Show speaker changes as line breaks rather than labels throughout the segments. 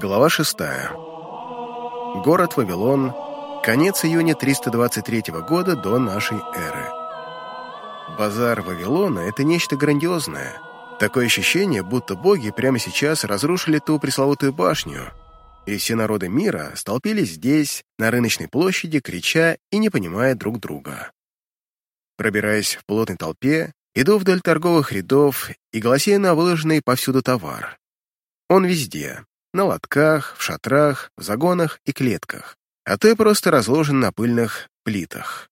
Глава 6. Город Вавилон. Конец июня 323 года до нашей эры. Базар Вавилона — это нечто грандиозное. Такое ощущение, будто боги прямо сейчас разрушили ту пресловутую башню, и все народы мира столпились здесь, на рыночной площади, крича и не понимая друг друга. Пробираясь в плотной толпе, иду вдоль торговых рядов и голосею на выложенный повсюду товар. Он везде, на лотках, в шатрах, в загонах и клетках, а и просто разложен на пыльных плитах.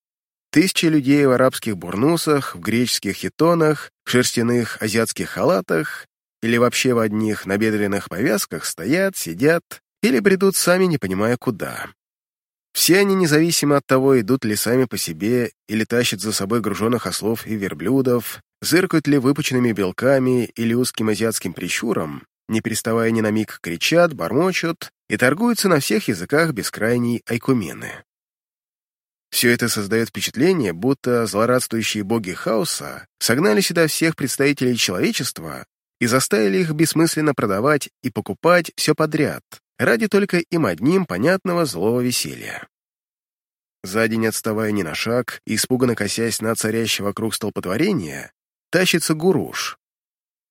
Тысячи людей в арабских бурнусах, в греческих хитонах, в шерстяных азиатских халатах или вообще в одних набедренных повязках стоят, сидят или бредут сами, не понимая куда. Все они, независимо от того, идут ли сами по себе или тащат за собой груженных ослов и верблюдов, зыркают ли выпученными белками или узким азиатским прищуром, не переставая ни на миг кричат, бормочут и торгуются на всех языках бескрайней айкумены. Все это создает впечатление, будто злорадствующие боги хаоса согнали сюда всех представителей человечества и заставили их бессмысленно продавать и покупать все подряд, ради только им одним понятного злого веселья. Сзади, не отставая ни на шаг, испуганно косясь на царящее вокруг столпотворения, тащится гуруш,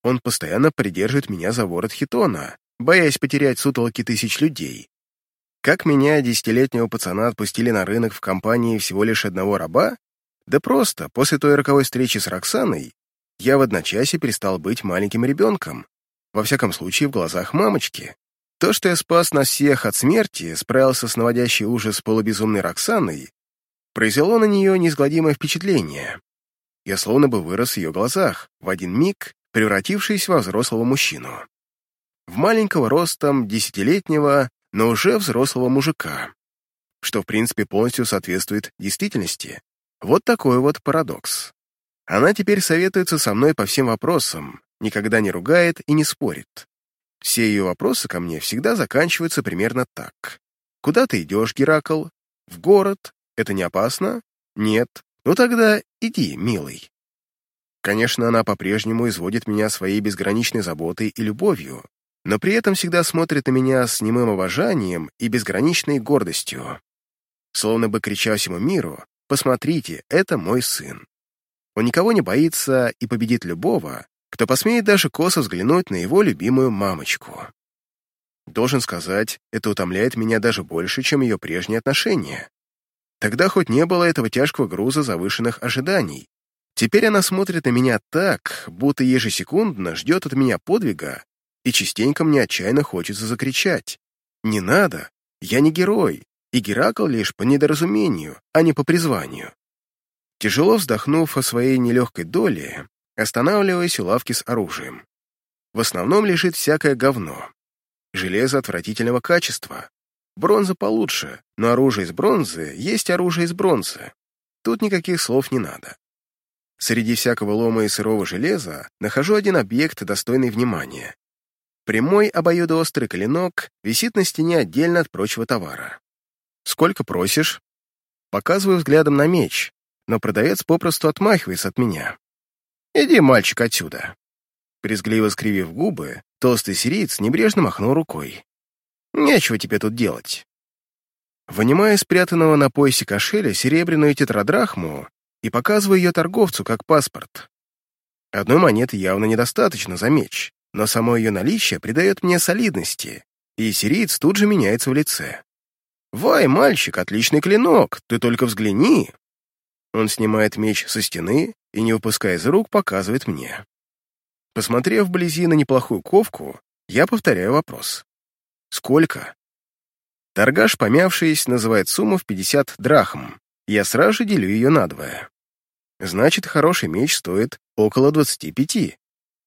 он постоянно придерживает меня за ворот хитона, боясь потерять сутолки тысяч людей. Как меня, десятилетнего пацана, отпустили на рынок в компании всего лишь одного раба? Да просто, после той роковой встречи с Роксаной, я в одночасье перестал быть маленьким ребенком, во всяком случае в глазах мамочки. То, что я спас нас всех от смерти, справился с наводящей ужас полубезумной Роксаной, произвело на нее неизгладимое впечатление. Я словно бы вырос в ее глазах, в один миг превратившись во взрослого мужчину. В маленького ростом, десятилетнего, но уже взрослого мужика, что, в принципе, полностью соответствует действительности. Вот такой вот парадокс. Она теперь советуется со мной по всем вопросам, никогда не ругает и не спорит. Все ее вопросы ко мне всегда заканчиваются примерно так. «Куда ты идешь, Геракл? В город? Это не опасно? Нет. Ну тогда иди, милый». Конечно, она по-прежнему изводит меня своей безграничной заботой и любовью, но при этом всегда смотрит на меня с немым обожанием и безграничной гордостью. Словно бы крича всему миру «Посмотрите, это мой сын». Он никого не боится и победит любого, кто посмеет даже косо взглянуть на его любимую мамочку. Должен сказать, это утомляет меня даже больше, чем ее прежние отношения. Тогда хоть не было этого тяжкого груза завышенных ожиданий, Теперь она смотрит на меня так, будто ежесекундно ждет от меня подвига, и частенько мне отчаянно хочется закричать. «Не надо! Я не герой, и Геракл лишь по недоразумению, а не по призванию». Тяжело вздохнув о своей нелегкой доле, останавливаясь у лавки с оружием. В основном лежит всякое говно. Железо отвратительного качества. Бронза получше, но оружие из бронзы есть оружие из бронзы. Тут никаких слов не надо. Среди всякого лома и сырого железа нахожу один объект, достойный внимания. Прямой обоюдоострый клинок висит на стене отдельно от прочего товара. «Сколько просишь?» Показываю взглядом на меч, но продавец попросту отмахивается от меня. «Иди, мальчик, отсюда!» Презгливо скривив губы, толстый сириец небрежно махнул рукой. «Нечего тебе тут делать». Вынимая спрятанного на поясе кошеля серебряную тетрадрахму, и показываю ее торговцу как паспорт. Одной монеты явно недостаточно за меч, но само ее наличие придает мне солидности, и сириец тут же меняется в лице. «Вай, мальчик, отличный клинок, ты только взгляни!» Он снимает меч со стены и, не выпуская из рук, показывает мне. Посмотрев вблизи на неплохую ковку, я повторяю вопрос. «Сколько?» Торгаш, помявшись, называет сумму в 50 драхм. Я сразу же делю ее надвое. Значит, хороший меч стоит около 25.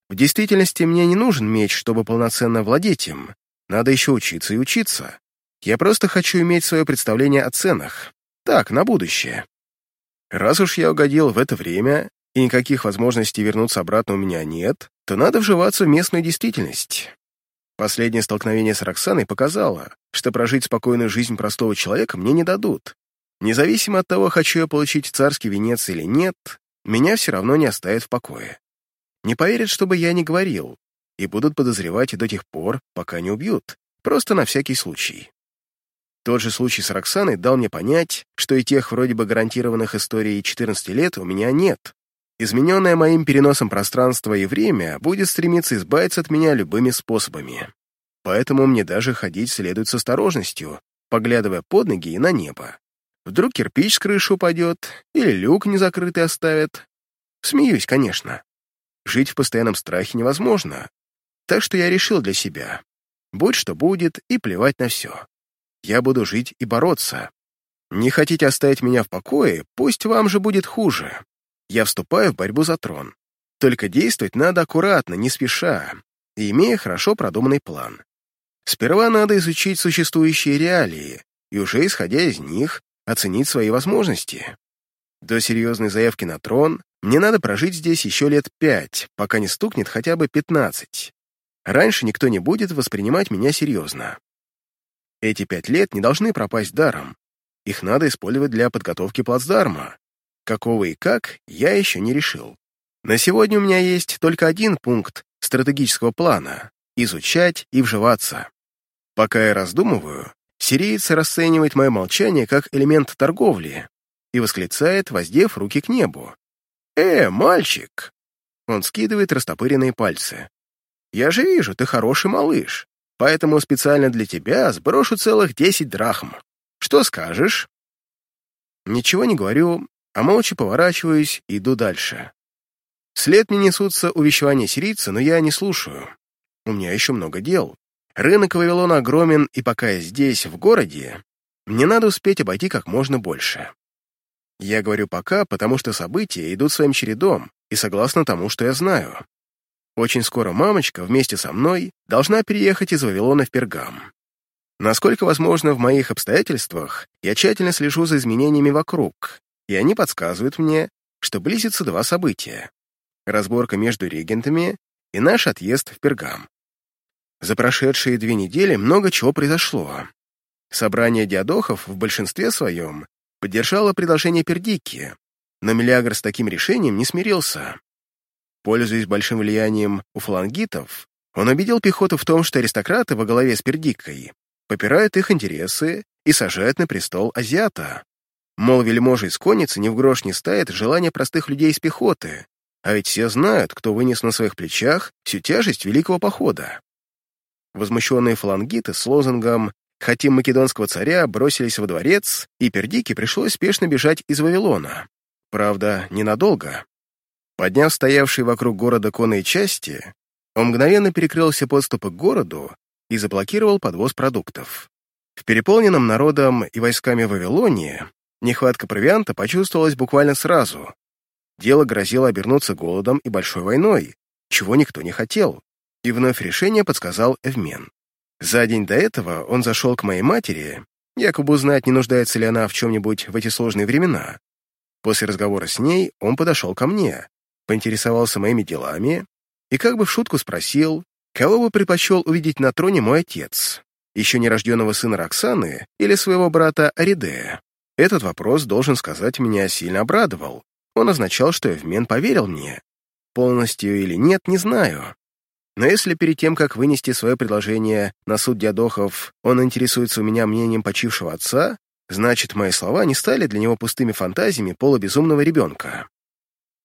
В действительности мне не нужен меч, чтобы полноценно владеть им. Надо еще учиться и учиться. Я просто хочу иметь свое представление о ценах. Так, на будущее. Раз уж я угодил в это время, и никаких возможностей вернуться обратно у меня нет, то надо вживаться в местную действительность. Последнее столкновение с Роксаной показало, что прожить спокойную жизнь простого человека мне не дадут. Независимо от того, хочу я получить царский венец или нет, меня все равно не оставят в покое. Не поверят, чтобы я не говорил, и будут подозревать до тех пор, пока не убьют. просто на всякий случай. Тот же случай с Роксаной дал мне понять, что и тех вроде бы гарантированных историей 14 лет у меня нет. Измененное моим переносом пространство и время будет стремиться избавиться от меня любыми способами. Поэтому мне даже ходить следует с осторожностью, поглядывая под ноги и на небо. Вдруг кирпич с крыши упадет, или люк незакрытый оставят. Смеюсь, конечно. Жить в постоянном страхе невозможно. Так что я решил для себя. Будь что будет, и плевать на все. Я буду жить и бороться. Не хотите оставить меня в покое, пусть вам же будет хуже. Я вступаю в борьбу за трон. Только действовать надо аккуратно, не спеша, и имея хорошо продуманный план. Сперва надо изучить существующие реалии и уже исходя из них оценить свои возможности. До серьезной заявки на трон мне надо прожить здесь еще лет пять, пока не стукнет хотя бы пятнадцать. Раньше никто не будет воспринимать меня серьезно. Эти пять лет не должны пропасть даром. Их надо использовать для подготовки плацдарма. Какого и как, я еще не решил. На сегодня у меня есть только один пункт стратегического плана — изучать и вживаться. Пока я раздумываю, сириец расценивает мое молчание как элемент торговли и восклицает, воздев руки к небу. «Э, мальчик!» Он скидывает растопыренные пальцы. «Я же вижу, ты хороший малыш, поэтому специально для тебя сброшу целых десять драхм. Что скажешь?» Ничего не говорю, а молча поворачиваюсь и иду дальше. След мне несутся увещевания сирийца, но я не слушаю. У меня еще много дел. Рынок Вавилона огромен, и пока я здесь, в городе, мне надо успеть обойти как можно больше. Я говорю «пока», потому что события идут своим чередом и согласно тому, что я знаю. Очень скоро мамочка вместе со мной должна переехать из Вавилона в Пергам. Насколько возможно в моих обстоятельствах, я тщательно слежу за изменениями вокруг, и они подсказывают мне, что близятся два события — разборка между регентами и наш отъезд в Пергам. За прошедшие две недели много чего произошло. Собрание диадохов в большинстве своем поддержало предложение Пердики, но Мелиагр с таким решением не смирился. Пользуясь большим влиянием у фалангитов, он убедил пехоту в том, что аристократы во главе с Пердикой попирают их интересы и сажают на престол азиата. Мол, вельможи из конницы ни в грош не ставят желания простых людей из пехоты, а ведь все знают, кто вынес на своих плечах всю тяжесть великого похода. Возмущенные фалангиты с лозунгом «Хотим македонского царя» бросились во дворец, и Пердике пришлось спешно бежать из Вавилона. Правда, ненадолго. Подняв стоявшие вокруг города конные части, он мгновенно перекрыл все подступы к городу и заблокировал подвоз продуктов. В переполненном народом и войсками Вавилонии нехватка провианта почувствовалась буквально сразу. Дело грозило обернуться голодом и большой войной, чего никто не хотел и вновь решение подсказал Эвмен. За день до этого он зашел к моей матери, якобы узнать, не нуждается ли она в чем-нибудь в эти сложные времена. После разговора с ней он подошел ко мне, поинтересовался моими делами и как бы в шутку спросил, кого бы предпочел увидеть на троне мой отец, еще нерожденного сына Роксаны или своего брата Аридея. Этот вопрос, должен сказать, меня сильно обрадовал. Он означал, что Эвмен поверил мне. Полностью или нет, не знаю. Но если перед тем, как вынести свое предложение на суд Диадохов, он интересуется у меня мнением почившего отца, значит, мои слова не стали для него пустыми фантазиями полубезумного ребенка.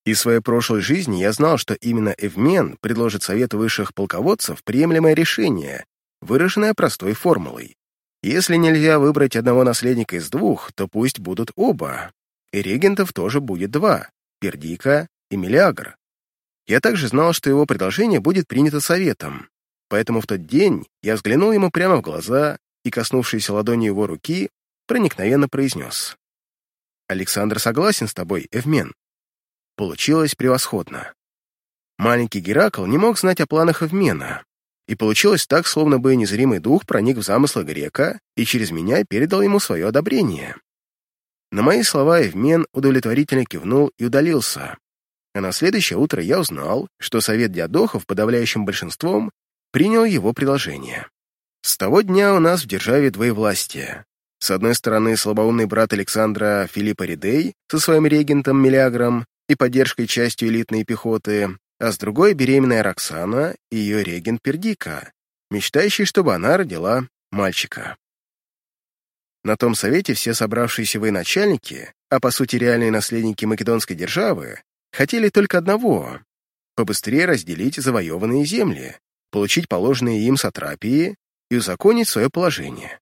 Из своей прошлой жизни я знал, что именно Эвмен предложит Совету высших полководцев приемлемое решение, выраженное простой формулой. Если нельзя выбрать одного наследника из двух, то пусть будут оба, и регентов тоже будет два — Пердика и Мелиагр. Я также знал, что его предложение будет принято советом, поэтому в тот день я взглянул ему прямо в глаза и, коснувшись ладонью его руки, проникновенно произнес. «Александр согласен с тобой, Эвмен». Получилось превосходно. Маленький Геракл не мог знать о планах Эвмена, и получилось так, словно бы незримый дух проник в замыслы грека и через меня передал ему свое одобрение. На мои слова Эвмен удовлетворительно кивнул и удалился, а на следующее утро я узнал, что Совет Диадохов подавляющим большинством принял его предложение. С того дня у нас в державе двоевластие. С одной стороны, слабоумный брат Александра Филиппа Ридей со своим регентом Мелиагром и поддержкой частью элитной пехоты, а с другой — беременная Роксана и ее регент Пердика, мечтающий, чтобы она родила мальчика. На том совете все собравшиеся военачальники, а по сути реальные наследники македонской державы, хотели только одного — побыстрее разделить завоеванные земли, получить положенные им сатрапии и узаконить свое положение.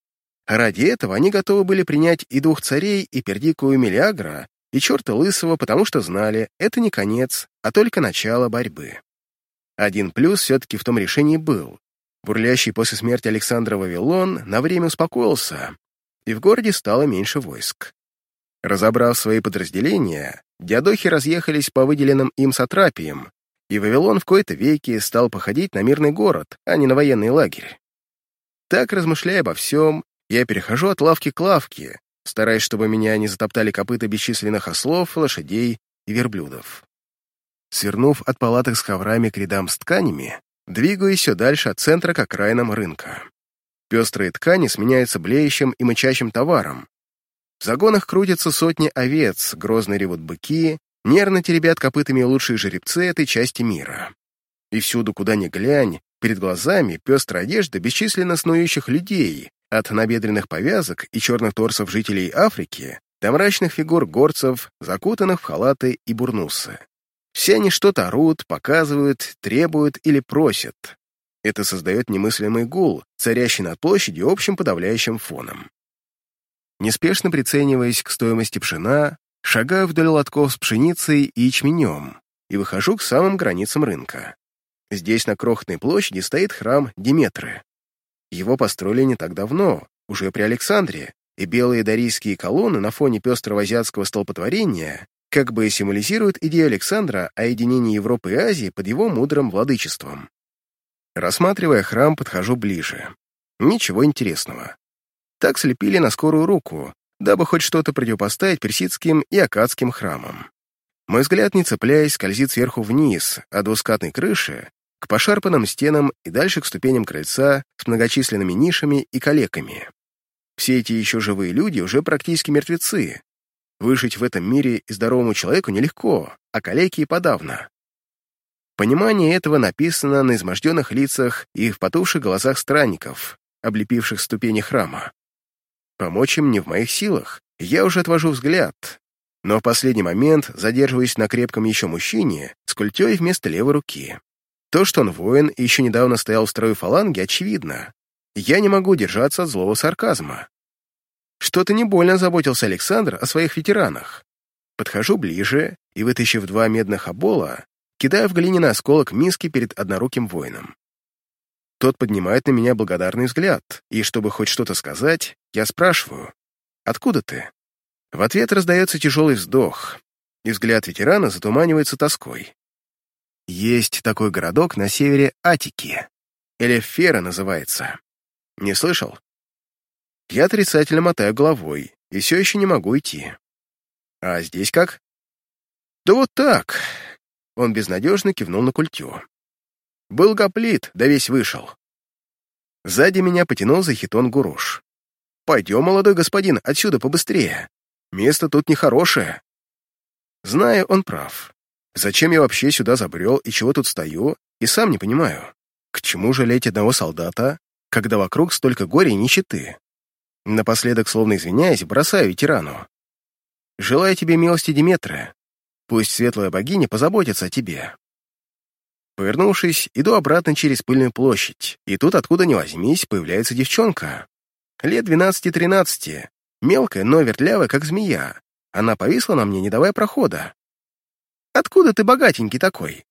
Ради этого они готовы были принять и двух царей, и пердикую Мелиагра, и черта лысого, потому что знали, это не конец, а только начало борьбы. Один плюс все-таки в том решении был. Бурлящий после смерти Александра Вавилон на время успокоился, и в городе стало меньше войск. Разобрав свои подразделения, диадохи разъехались по выделенным им сатрапиям, и Вавилон в кои-то веки стал походить на мирный город, а не на военный лагерь. Так, размышляя обо всем, я перехожу от лавки к лавке, стараясь, чтобы меня не затоптали копыта бесчисленных ослов, лошадей и верблюдов. Свернув от палаток с коврами к рядам с тканями, двигаюсь все дальше от центра к окраинам рынка. Пестрые ткани сменяются блеющим и мычащим товаром. В загонах крутятся сотни овец, грозно ревут быки, нервно теребят копытами лучшие жеребцы этой части мира. И всюду, куда ни глянь, перед глазами пестрая одежда бесчисленно снующих людей, от набедренных повязок и черных торсов жителей Африки до мрачных фигур горцев, закутанных в халаты и бурнусы. Все они что-то орут, показывают, требуют или просят. Это создает немыслимый гул, царящий над площадью общим подавляющим фоном. Неспешно прицениваясь к стоимости пшена, шагаю вдоль лотков с пшеницей и ячменем и выхожу к самым границам рынка. Здесь, на крохотной площади, стоит храм Диметры. Его построили не так давно, уже при Александре, и белые дарийские колонны на фоне пестрого азиатского столпотворения как бы символизируют идею Александра о единении Европы и Азии под его мудрым владычеством. Рассматривая храм, подхожу ближе. Ничего интересного. Так слепили на скорую руку, дабы хоть что-то противопоставить персидским и акадским храмам. Мой взгляд, не цепляясь, скользит сверху вниз, от двускатной крыши, к пошарпанным стенам и дальше к ступеням крыльца с многочисленными нишами и калеками. Все эти еще живые люди уже практически мертвецы. Выжить в этом мире и здоровому человеку нелегко, а калеки и подавно. Понимание этого написано на изможденных лицах и в потухших глазах странников, облепивших ступени храма. Помочь им не в моих силах, я уже отвожу взгляд, но в последний момент задерживаюсь на крепком еще мужчине с культей вместо левой руки. То, что он воин и еще недавно стоял в строю фаланги, очевидно. Я не могу держаться от злого сарказма. Что-то не больно заботился Александр о своих ветеранах. Подхожу ближе и, вытащив два медных обола, кидаю в глиняный осколок миски перед одноруким воином. Тот поднимает на меня благодарный взгляд, и, чтобы хоть что-то сказать, я спрашиваю, «Откуда ты?» В ответ раздается тяжелый вздох, и взгляд ветерана затуманивается тоской. Есть такой городок на севере Атики. Элефера называется. Не слышал? Я отрицательно мотаю головой и все еще не могу идти. А здесь как? Да вот так. Он безнадежно кивнул на культю. Был гоплит, да весь вышел. Сзади меня потянул за хитон Гуруш. «Пойдем, молодой господин, отсюда побыстрее. Место тут нехорошее». Знаю, он прав. Зачем я вообще сюда забрел и чего тут стою, и сам не понимаю. К чему жалеть одного солдата, когда вокруг столько горя и нищеты? Напоследок, словно извиняясь, бросаю ветерану. «Желаю тебе милости Диметра. Пусть светлая богиня позаботится о тебе. Повернувшись, иду обратно через пыльную площадь, и тут, откуда ни возьмись, появляется девчонка. Лет двенадцати-тринадцати, мелкая, но вертлявая, как змея. Она повисла на мне, не давая прохода. «Откуда ты богатенький такой?»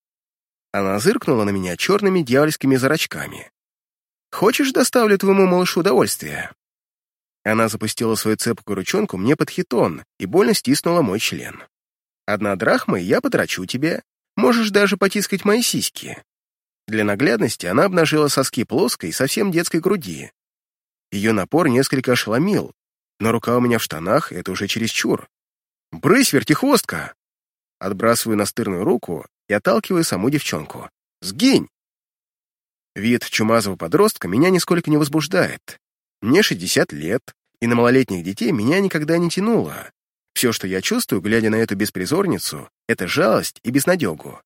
Она зыркнула на меня черными дьявольскими зрачками. «Хочешь, доставлю твоему малышу удовольствие?» Она запустила свою цепкую ручонку мне под хитон и больно стиснула мой член. Одна драхма, и я потрачу тебе. Можешь даже потискать мои сиськи». Для наглядности она обнажила соски плоской, совсем детской груди. Ее напор несколько ошеломил, но рука у меня в штанах — это уже чересчур. «Брысь, вертихвостка!» Отбрасываю настырную руку и отталкиваю саму девчонку. «Сгинь!» Вид чумазого подростка меня нисколько не возбуждает. Мне 60 лет, и на малолетних детей меня никогда не тянуло. Все, что я чувствую, глядя на эту беспризорницу, это жалость и безнадегу.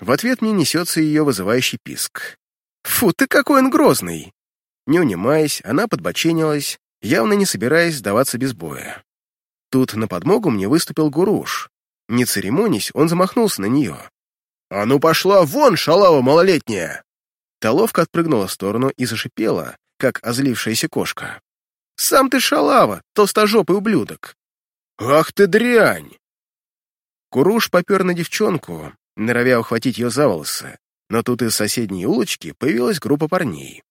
В ответ мне несется ее вызывающий писк. Фу, ты какой он грозный!» Не унимаясь, она подбоченилась, явно не собираясь сдаваться без боя. Тут на подмогу мне выступил Гуруш. Не церемонясь, он замахнулся на нее. «А ну пошла вон, шалава малолетняя!» Та ловко отпрыгнула в сторону и зашипела, как озлившаяся кошка. «Сам ты шалава, толстожопый ублюдок!» «Ах ты дрянь!» Куруш попер на девчонку, норовя ухватить ее за волосы, но тут из соседней улочки появилась группа парней.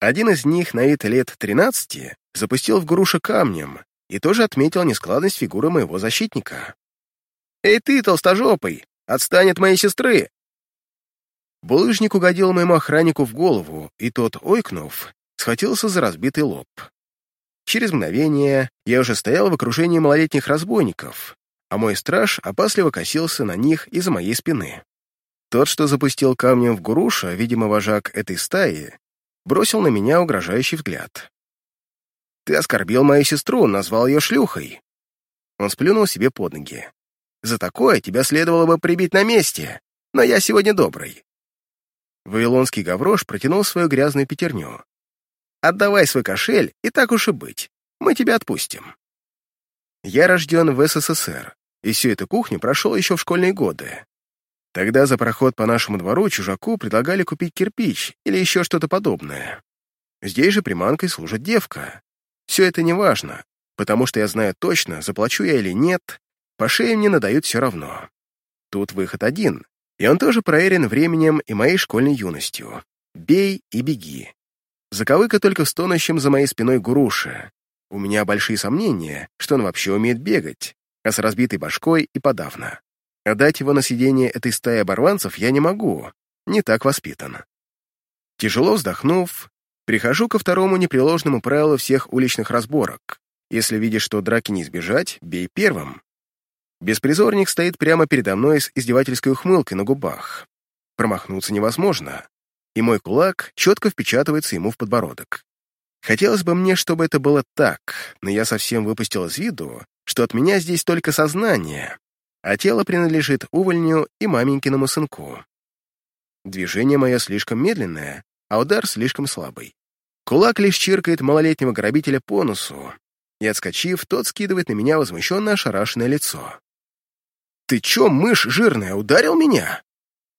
Один из них, на вид лет тринадцати, запустил в Гуруша камнем и тоже отметил нескладность фигуры моего защитника. «Эй ты, толстожопый, отстань от моей сестры!» Булыжник угодил моему охраннику в голову, и тот, ойкнув, схватился за разбитый лоб. Через мгновение я уже стоял в окружении малолетних разбойников, а мой страж опасливо косился на них из-за моей спины. Тот, что запустил камнем в Гуруша, видимо, вожак этой стаи, бросил на меня угрожающий взгляд. «Ты оскорбил мою сестру, назвал ее шлюхой». Он сплюнул себе под ноги. «За такое тебя следовало бы прибить на месте, но я сегодня добрый. Вавилонский гаврош протянул свою грязную пятерню. «Отдавай свой кошель, и так уж и быть. Мы тебя отпустим». Я рожден в СССР, и всю эту кухню прошел еще в школьные годы. Тогда за проход по нашему двору чужаку предлагали купить кирпич или еще что-то подобное. Здесь же приманкой служит девка. Все это не важно, потому что я знаю точно, заплачу я или нет, по шее мне надают все равно. Тут выход один и он тоже проверен временем и моей школьной юностью. Бей и беги. Заковыка только в стонущем за моей спиной Гуруша. У меня большие сомнения, что он вообще умеет бегать, а с разбитой башкой и подавно. Отдать его на сиденье этой стаи оборванцев я не могу, не так воспитан. Тяжело вздохнув, прихожу ко второму непреложному правилу всех уличных разборок. Если видишь, что драки не избежать, бей первым. Беспризорник стоит прямо передо мной с издевательской ухмылкой на губах. Промахнуться невозможно, и мой кулак четко впечатывается ему в подбородок. Хотелось бы мне, чтобы это было так, но я совсем выпустил из виду, что от меня здесь только сознание, а тело принадлежит увольню и маменькиному сынку. Движение мое слишком медленное, а удар слишком слабый. Кулак лишь чиркает малолетнего грабителя по носу, и, отскочив, тот скидывает на меня возмущенно ошарашенное лицо. «Ты чё, мышь жирная, ударил меня?»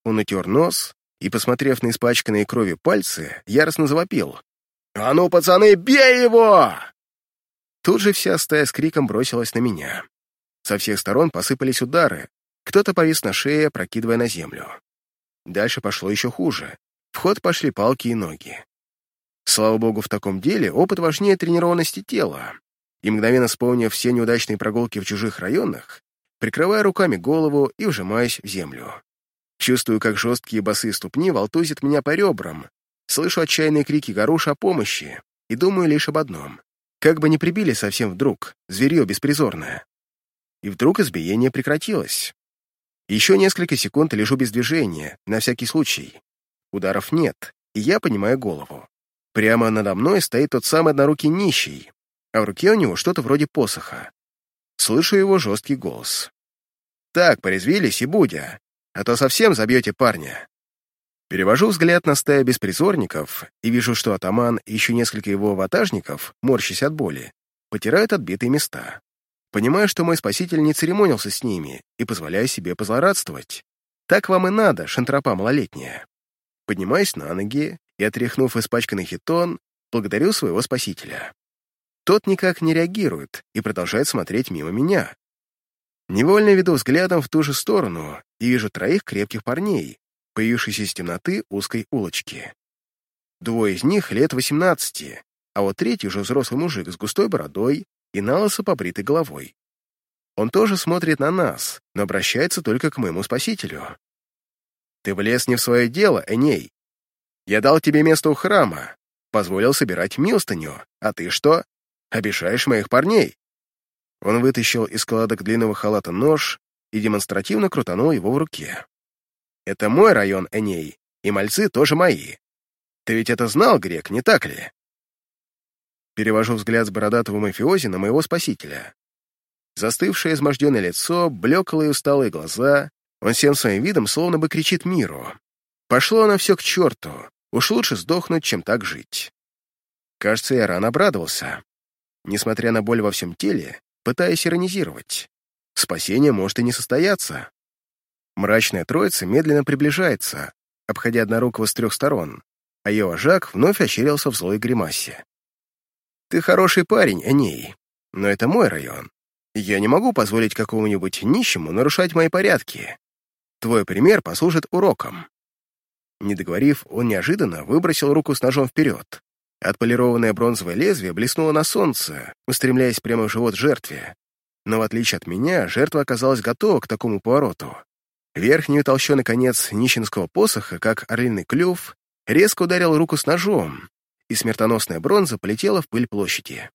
Он утер нос и, посмотрев на испачканные кровью пальцы, яростно завопил. «А ну, пацаны, бей его!» Тут же вся стая с криком бросилась на меня. Со всех сторон посыпались удары, кто-то повис на шее, прокидывая на землю. Дальше пошло еще хуже. В ход пошли палки и ноги. Слава богу, в таком деле опыт важнее тренированности тела. И мгновенно вспомнив все неудачные прогулки в чужих районах, прикрывая руками голову и вжимаясь в землю. Чувствую, как жесткие босые ступни волтузят меня по ребрам, слышу отчаянные крики Гаруша о помощи и думаю лишь об одном. Как бы не прибили совсем вдруг, зверье беспризорное. И вдруг избиение прекратилось. Еще несколько секунд лежу без движения, на всякий случай. Ударов нет, и я поднимаю голову. Прямо надо мной стоит тот самый однорукий нищий, а в руке у него что-то вроде посоха. Слышу его жесткий голос. «Так, порезвились и будя, а то совсем забьете парня». Перевожу взгляд на стаю беспризорников и вижу, что атаман и еще несколько его ватажников, морщась от боли, потирают отбитые места. Понимаю, что мой спаситель не церемонился с ними и позволяю себе позлорадствовать. Так вам и надо, шантропа малолетняя. Поднимаюсь на ноги и, отряхнув испачканный хитон, благодарю своего спасителя. Тот никак не реагирует и продолжает смотреть мимо меня. Невольно веду взглядом в ту же сторону и вижу троих крепких парней, появившихся из темноты узкой улочки. Двое из них лет 18, а вот третий уже взрослый мужик с густой бородой и налысо побритой головой. Он тоже смотрит на нас, но обращается только к моему спасителю. «Ты влез не в свое дело, Эней. Я дал тебе место у храма, позволил собирать милостыню, а ты что? Обижаешь моих парней!» Он вытащил из складок длинного халата нож и демонстративно крутанул его в руке. «Это мой район, Эней, и мальцы тоже мои. Ты ведь это знал, Грек, не так ли?» Перевожу взгляд с бородатого мафиози на моего спасителя. Застывшее изможденное лицо, блеклые усталые глаза, он всем своим видом словно бы кричит миру. Пошло оно все к черту, Уж лучше сдохнуть, чем так жить. Кажется, я рано обрадовался. Несмотря на боль во всем теле, пытаясь иронизировать. Спасение может и не состояться. Мрачная троица медленно приближается, обходя однорукого с трех сторон, а ее вожак вновь ощерился в злой гримасе. «Ты хороший парень, Эней, но это мой район. Я не могу позволить какому-нибудь нищему нарушать мои порядки. Твой пример послужит уроком». Не договорив, он неожиданно выбросил руку с ножом вперед. Отполированное бронзовое лезвие блеснуло на солнце, устремляясь прямо в живот жертве. Но в отличие от меня, жертва оказалась готова к такому повороту. Верхний толщеный конец нищенского посоха, как орлиный клюв, резко ударил руку с ножом, и смертоносная бронза полетела в пыль площади.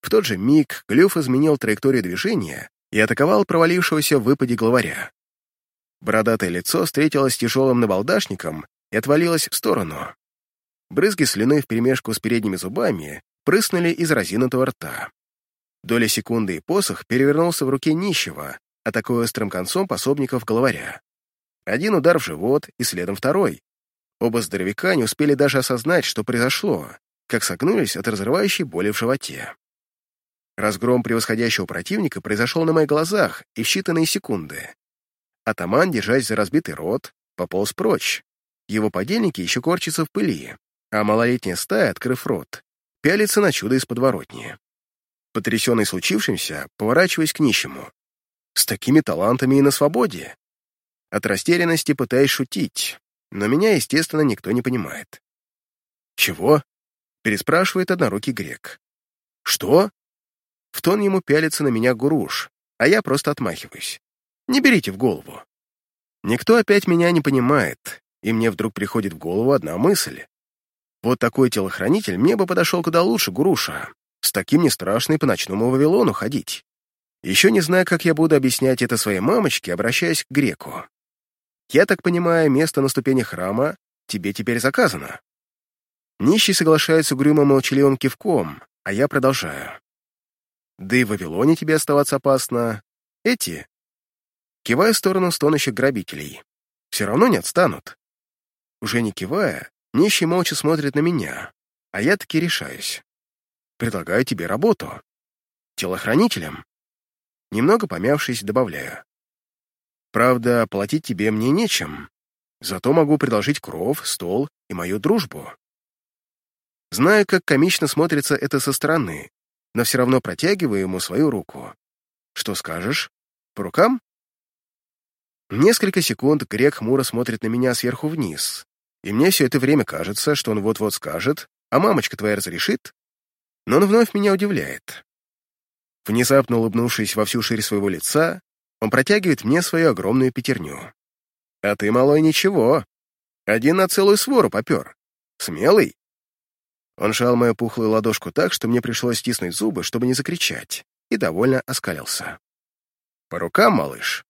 В тот же миг клюв изменил траекторию движения и атаковал провалившегося в выпаде главаря. Бородатое лицо встретилось с тяжелым набалдашником и отвалилось в сторону. Брызги слюны вперемешку с передними зубами прыснули из разинутого рта. Доля секунды и посох перевернулся в руке нищего, атакуя острым концом пособников главаря. Один удар в живот и следом второй. Оба здоровяка не успели даже осознать, что произошло, как согнулись от разрывающей боли в животе. Разгром превосходящего противника произошел на моих глазах и в считанные секунды. Атаман, держась за разбитый рот, пополз прочь. Его подельники еще корчатся в пыли, а малолетняя стая, открыв рот, пялится на чудо из подворотни. Потрясенный случившимся, поворачиваясь к нищему. С такими талантами и на свободе. От растерянности пытаясь шутить, но меня, естественно, никто не понимает. «Чего?» — переспрашивает однорукий грек. «Что?» В тон ему пялится на меня гуруш, а я просто отмахиваюсь. Не берите в голову. Никто опять меня не понимает, и мне вдруг приходит в голову одна мысль. Вот такой телохранитель мне бы подошел куда лучше Гуруша. С таким не страшно и по ночному Вавилону ходить. Еще не знаю, как я буду объяснять это своей мамочке, обращаясь к греку. Я так понимаю, место на ступени храма тебе теперь заказано. Нищий соглашается угрюмым молчаливым кивком, а я продолжаю. Да и в Вавилоне тебе оставаться опасно. Эти... Кивая в сторону стонущих грабителей. Все равно не отстанут. Уже не кивая, нищий молча смотрит на меня, а я таки решаюсь. Предлагаю тебе работу. Телохранителем. Немного помявшись, добавляю. Правда, платить тебе мне нечем, зато могу предложить кров, стол и мою дружбу. Знаю, как комично смотрится это со стороны, но все равно протягиваю ему свою руку. Что скажешь? По рукам? Несколько секунд Грек хмуро смотрит на меня сверху вниз, и мне все это время кажется, что он вот-вот скажет, а мамочка твоя разрешит? Но он вновь меня удивляет. Внезапно улыбнувшись во всю ширь своего лица, он протягивает мне свою огромную пятерню. «А ты, малой, ничего. Один на целую свору попер. Смелый?» Он жал мою пухлую ладошку так, что мне пришлось стиснуть зубы, чтобы не закричать, и довольно оскалился. «По рукам, малыш?»